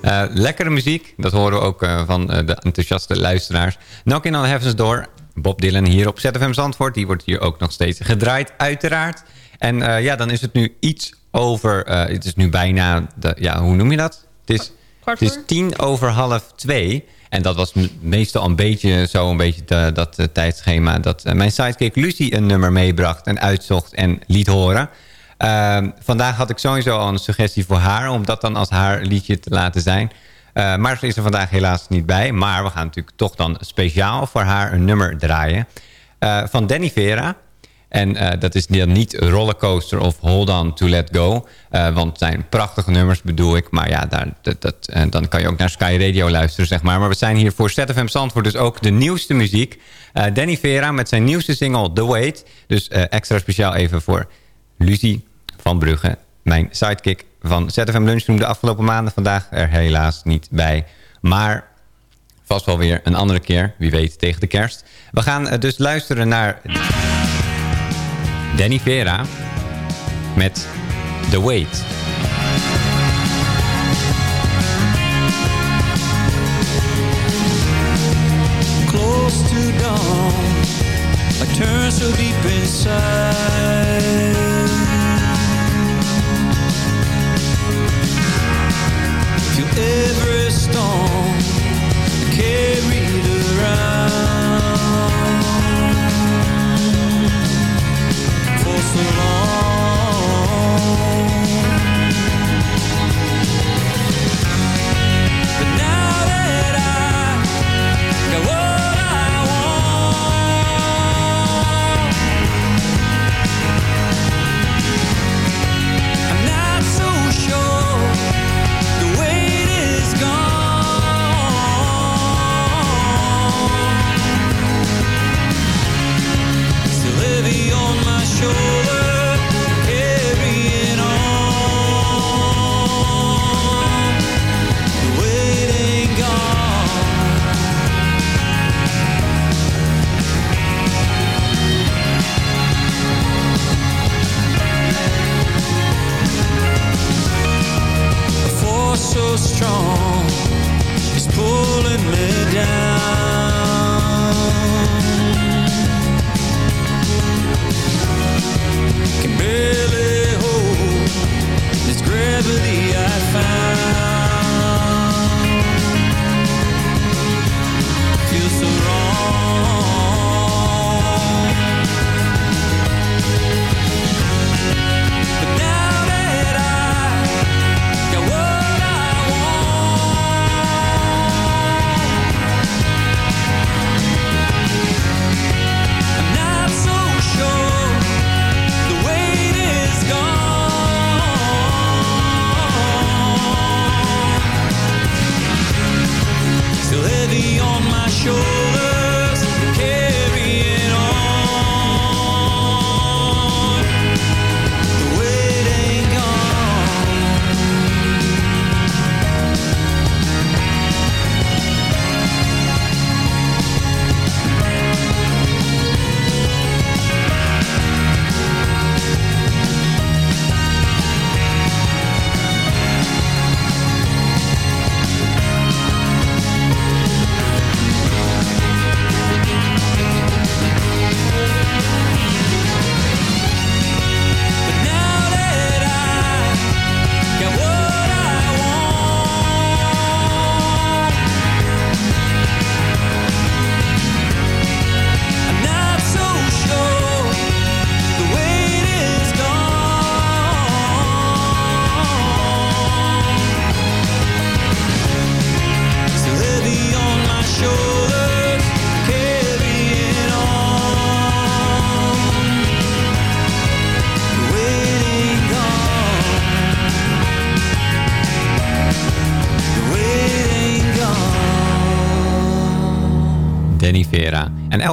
Eh, lekkere muziek, dat horen we ook eh, van eh, de enthousiaste luisteraars. Knocking on Heaven's Door, Bob Dylan hier op ZFM Zandvoort. Die wordt hier ook nog steeds gedraaid, uiteraard. En ja, dan is het nu iets over... het is nu bijna, de, ja, hoe noem je dat? Het is, het is tien over half twee. En dat was meestal een beetje zo een beetje de- dat tijdschema... dat mijn sidekick Lucie een nummer meebracht en uitzocht en liet horen... Ehm, vandaag had ik sowieso al een suggestie voor haar... om dat dan als haar liedje te laten zijn. Eh, maar ze is er vandaag helaas niet bij. Maar we gaan natuurlijk toch dan speciaal voor haar een nummer draaien. eh, van Danny Vera. En eh, dat is dan niet Rollercoaster of Hold On To Let Go. eh, want het zijn prachtige nummers bedoel ik. Maar ja, daar, dat, dan kan je ook naar Sky Radio luisteren, zeg maar. Maar we zijn hier voor ZFM Zandvoort dus ook de nieuwste muziek. Danny Vera met zijn nieuwste single The Wait. Dus extra speciaal even voor Lucie van Brugge. Mijn sidekick van ZFM Lunchroom de afgelopen maanden. Vandaag er helaas niet bij. Maar vast wel weer een andere keer. Wie weet tegen de kerst. We gaan eh, dus luisteren naar Danny Vera met The Wait. close to dawn. I turn so deep inside.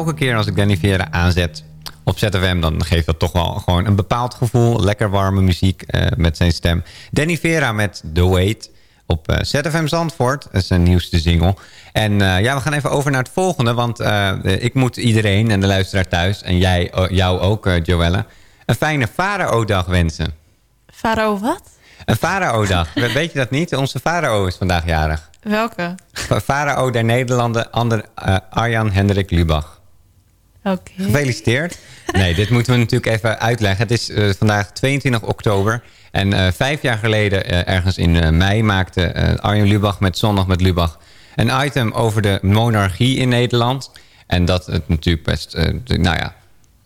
Elke keer als ik Danny Vera aanzet op ZFM... dan geeft dat toch wel gewoon een bepaald gevoel. Lekker warme muziek eh, met zijn stem. Danny Vera met The Wait op eh, ZFM Zandvoort. Dat is zijn nieuwste single. En eh, ja, we gaan even over naar het volgende. Want ik moet iedereen en de luisteraar thuis... en jij, jou ook, Joelle... een fijne Farao-dag wensen. Faro wat? Een farao-dag. Weet je dat niet? Onze farao is vandaag jarig. Welke? Farao der Nederlanden, ander, Arjan Hendrik Lubach. Oké. Gefeliciteerd. Nee, dit moeten we natuurlijk even uitleggen. Het is eh, vandaag 22 oktober. En eh, vijf jaar geleden, eh, ergens in mei, maakte Arjen Lubach met Zondag met Lubach... een item over de monarchie in Nederland. En dat het natuurlijk best, nou ja,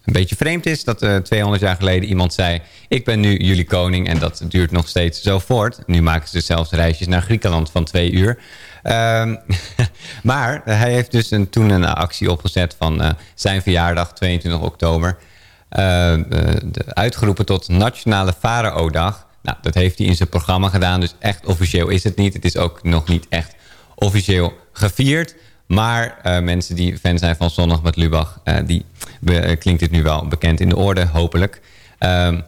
een beetje vreemd is... dat eh 200 jaar geleden iemand zei... ik ben nu jullie koning en dat duurt nog steeds zo voort. Nu maken ze zelfs reisjes naar Griekenland van twee uur... Ehm, maar hij heeft dus een, toen een actie opgezet van eh, zijn verjaardag, 22 oktober. eh, eh, uitgeroepen tot Nationale Farao-dag. Nou, dat heeft hij in zijn programma gedaan, dus echt officieel is het niet. Het is ook nog niet echt officieel gevierd. Maar eh, mensen die fan zijn van Zondag met Lubach, eh, die eh, klinkt dit nu wel bekend in de orde, hopelijk. Ehm,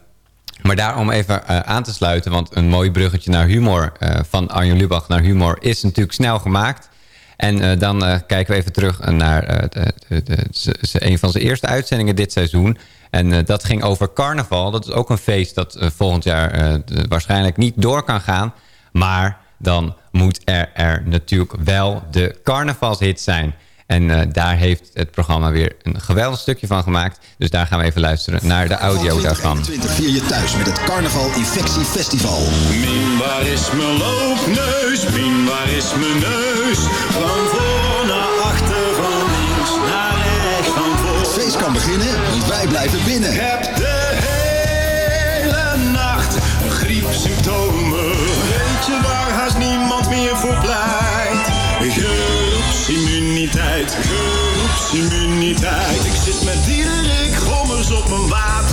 maar daarom even aan te sluiten, want een mooi bruggetje naar humor... van Arjen Lubach naar humor is natuurlijk snel gemaakt. En dan kijken we even terug naar de, de, de- een van zijn eerste uitzendingen dit seizoen. En dat ging over carnaval. Dat is ook een feest dat volgend jaar waarschijnlijk niet door kan gaan. Maar dan moet er, er natuurlijk wel de carnavalshit zijn. En eh, daar heeft het programma weer een geweldig stukje van gemaakt. Dus daar gaan we even luisteren naar de audio daarvan. 20 vier je thuis met het Carnaval Infectie Festival. Min, waar is mijn loopneus? Min, waar is mijn neus? Van voor naar achter, van links naar rechts, van voor. Het feest kan beginnen, want wij blijven binnen. Heb groepsimmuniteit. Ik zit met Diederik Gommers op mijn waterbrommer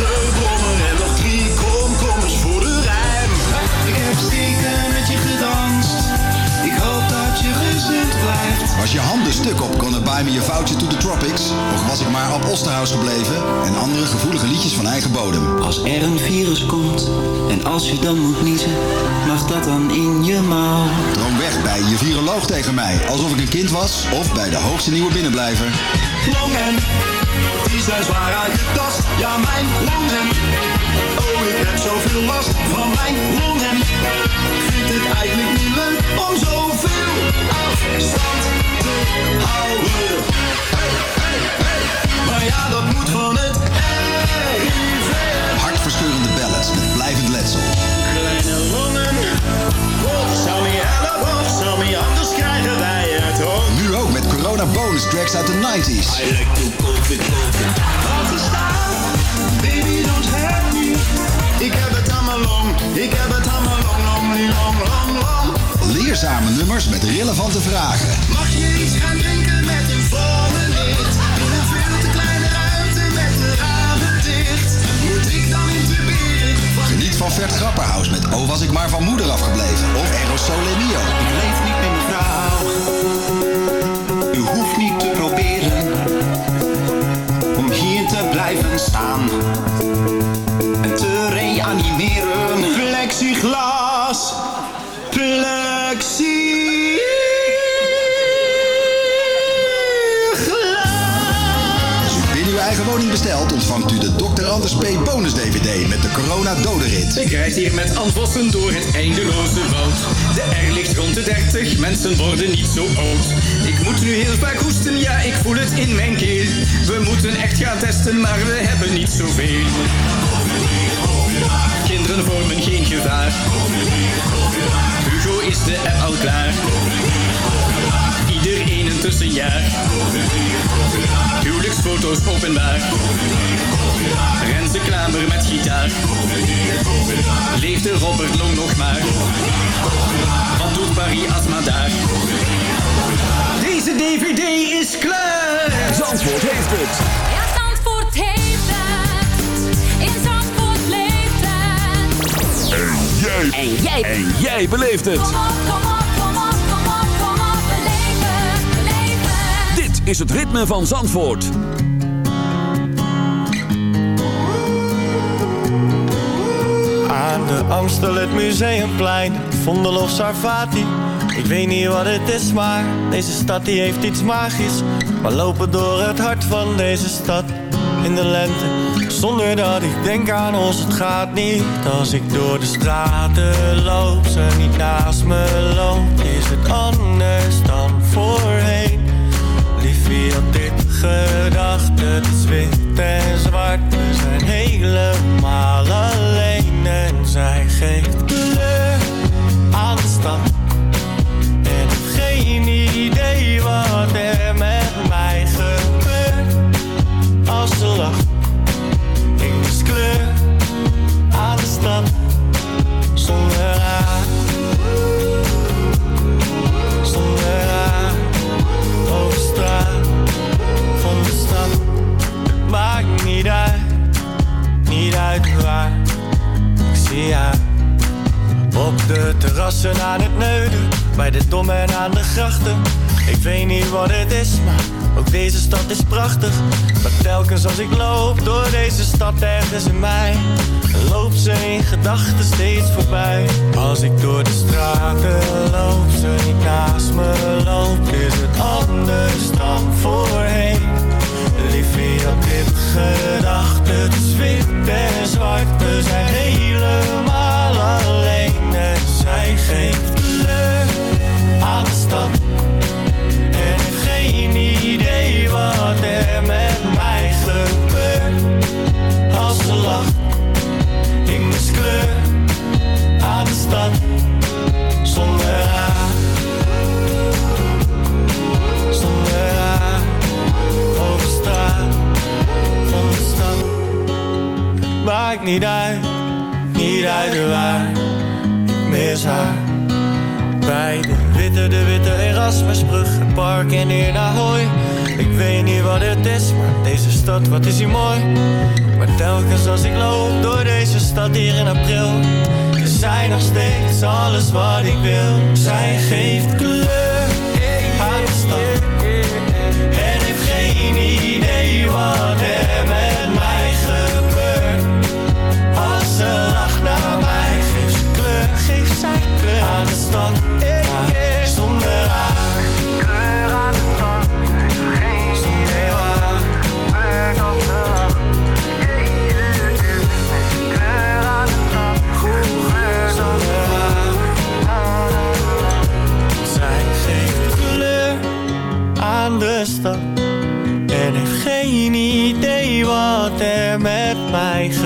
je handen stuk op Gonna Buy Me a Voucher to the Tropics? Of was ik maar op Osterhaus gebleven? En andere gevoelige liedjes van eigen bodem. Als er een virus komt en als je dan moet niezen, mag dat dan in je mouw. Droom weg bij je viroloog tegen mij. Alsof ik een kind was. Of bij de hoogste nieuwe binnenblijver. Longen, die zijn zwaar uitgetast. Ja, mijn longen. Oh, ik heb zoveel last van mijn longen. Vind het eigenlijk niet leuk om zoveel afstand. Maar ja, dat moet van het RIV. Hartverscheurende ballads met blijvend letsel. Kleine longen, zou niet helpen zou niet anders krijgen wij het ook. Nu ook met corona bonus tracks uit de 90s. I like to COVID, COVID. Wat is dat? Baby, don't hurt me. Ik heb het aan long, ik heb het mijn long, long, long, long, long. Leerzame nummers met relevante vragen. Mag je iets gaan drinken met een volle licht? In een veel te kleine ruimte met de ramen dicht. Moet ik dan intuberen? Geniet van Vert Grapperhaus met Oh was ik maar van moeder afgebleven. Of Eros Sole Mio. Ik leef niet met mijn woning bestelt, ontvangt u de Dr. Anders P. bonus DVD met de corona dodenrit. Ik rijd hier met Anvossen door het eindeloze woud. De R ligt rond de 30, mensen worden niet zo oud. Ik moet nu heel vaak hoesten, ja, ik voel het in mijn keel. We moeten echt gaan testen, maar we hebben niet zoveel. Kinderen vormen geen gevaar. Hugo is de app al klaar. Iedereen een tussenjaar. Huwelijksfoto's openbaar. Renze Klamer met gitaar. Leefde Robert Long nog maar? Wat doet Barry Asma daar? Deze DVD is klaar! Zandvoort heeft het. Ja, Zandvoort heeft het. In Zandvoort leeft het. En jij. En jij. En jij beleeft het. Kom op, kom op, kom op, kom op, kom op. Beleef het, beleef het. Dit is het ritme van Zandvoort. De Amstel, het Museumplein, Vondel of Sarvati. Ik weet niet wat het is, maar deze stad die heeft iets magisch. We lopen door het hart van deze stad in de lente. Zonder dat ik denk aan ons, het gaat niet Als ik door de straten loop Ze niet naast me loopt Is het anders dan voorheen Liefie had dit gedacht Het is wit en zwart We zijn helemaal alleen En zij geeft kleur. Aan de stad En heb geen idee wat er met mij gebeurt. Als ze lacht op de terrassen aan het neuden, bij de dom en aan de grachten. Ik weet niet wat het is, maar ook deze stad is prachtig. Maar telkens als ik loop door deze stad ergens in mij, loopt ze in gedachten steeds voorbij. Als ik door de straten loop, ze niet naast me loopt, is het anders dan voorheen. Liefie had dit gedacht, het is en zwart, we zijn helemaal. Zij geeft kleur aan de stad. En geen idee wat er met mij gebeurt. Als ze lacht, ik mis kleur aan de stad. Zonder haar. Zonder haar. Over straat van de stad. Maakt niet uit, niet uit waar. Bij de witte, de witte Erasmusbrug, het park en hier naar Hooi. Ik weet niet wat het is, maar deze stad, wat is hier mooi. Maar telkens als ik loop door deze stad hier in april, is zij nog steeds alles wat ik wil. Zij geeft kleur aan de stad. Maar zonder haar, kleur aan de stad. Geen idee waar. Kleur aan de stad, zonder haar. Zij geeft kleur aan de stad. En heeft geen idee wat er met mij gebeurt.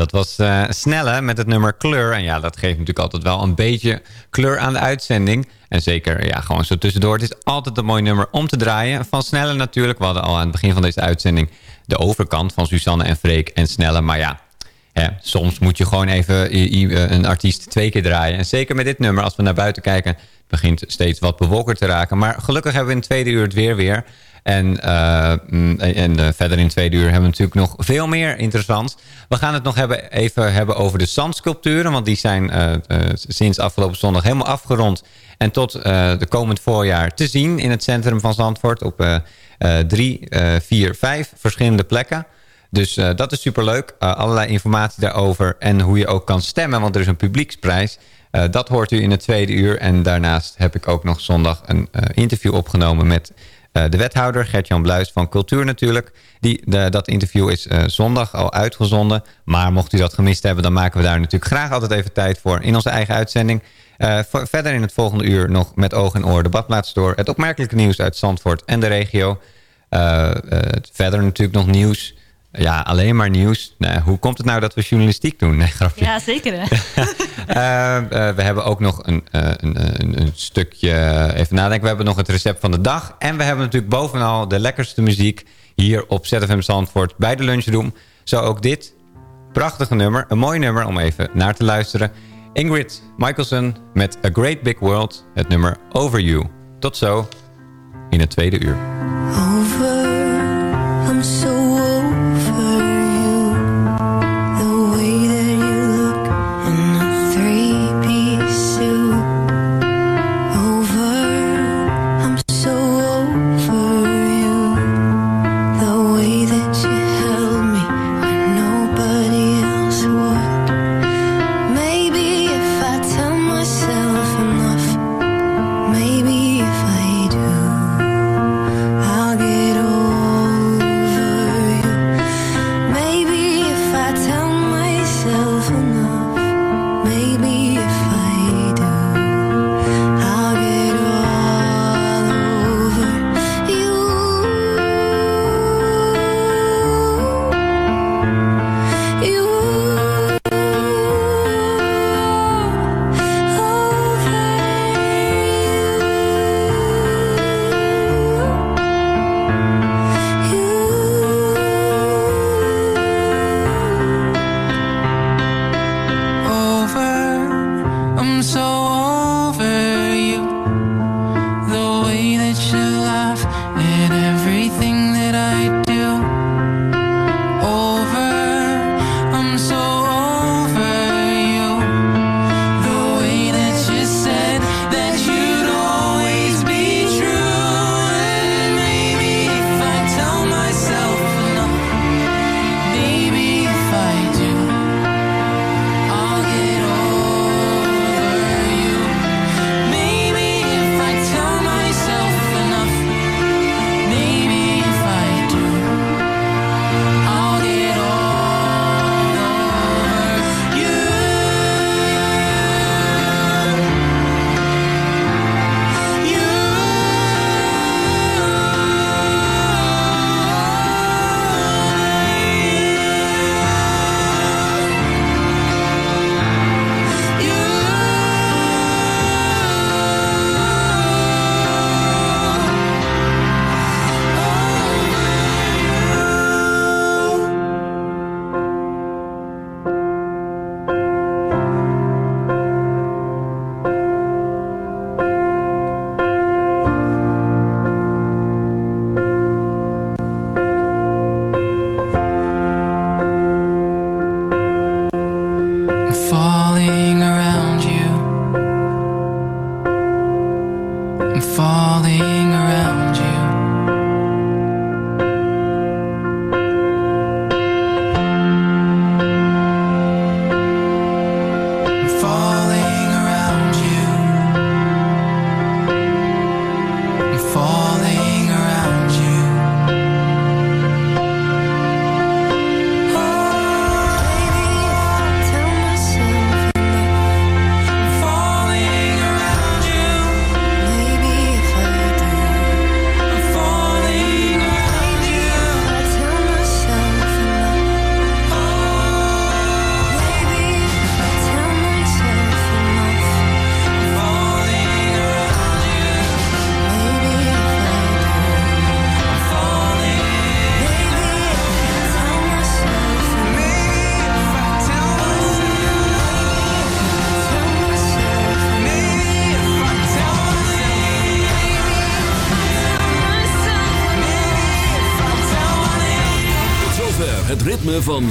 Dat was eh, Snelle met het nummer Kleur. En ja, dat geeft natuurlijk altijd wel een beetje kleur aan de uitzending. En zeker, ja, gewoon zo tussendoor. Het is altijd een mooi nummer om te draaien. Van Snelle natuurlijk. We hadden al aan het begin van deze uitzending de overkant van Suzanne en Freek en Snelle. Maar ja, hè, soms moet je gewoon even i- een artiest twee keer draaien. En zeker met dit nummer, als we naar buiten kijken... begint steeds wat bewolker te raken. Maar gelukkig hebben we in het tweede uur het weer weer... En, eh, mm, en eh, verder in het tweede uur hebben we natuurlijk nog veel meer interessants. We gaan het nog hebben, even hebben over de zandsculpturen. Want die zijn eh, sinds afgelopen zondag helemaal afgerond. En tot de komend voorjaar te zien in het centrum van Zandvoort. Op drie, vier, vijf verschillende plekken. Dus dat is superleuk. Eh allerlei informatie daarover. En hoe je ook kan stemmen, want er is een publieksprijs. Dat hoort u in het tweede uur. En daarnaast heb ik ook nog zondag een interview opgenomen met de wethouder Gert-Jan Bluis van Cultuur natuurlijk. Die, de, dat interview is eh, zondag al uitgezonden. Maar mocht u dat gemist hebben, dan maken we daar natuurlijk graag altijd even tijd voor in onze eigen uitzending. Eh, verder in het volgende uur nog met oog en oor de badplaats door. Het opmerkelijke nieuws uit Zandvoort en de regio. Eh, eh, verder natuurlijk nog nieuws. Ja, alleen maar nieuws. Nou, hoe komt het nou dat we journalistiek doen? Nee, grapje. Ja, zeker hè. Eh, eh, we hebben ook nog een, eh, een, een, stukje, even nadenken. We hebben nog het recept van de dag. En we hebben natuurlijk bovenal de lekkerste muziek hier op ZFM Zandvoort bij de lunchroom. Zo ook dit prachtige nummer. Een mooi nummer om even naar te luisteren. Ingrid Michaelson met A Great Big World. Het nummer Over You. Tot zo in het tweede uur.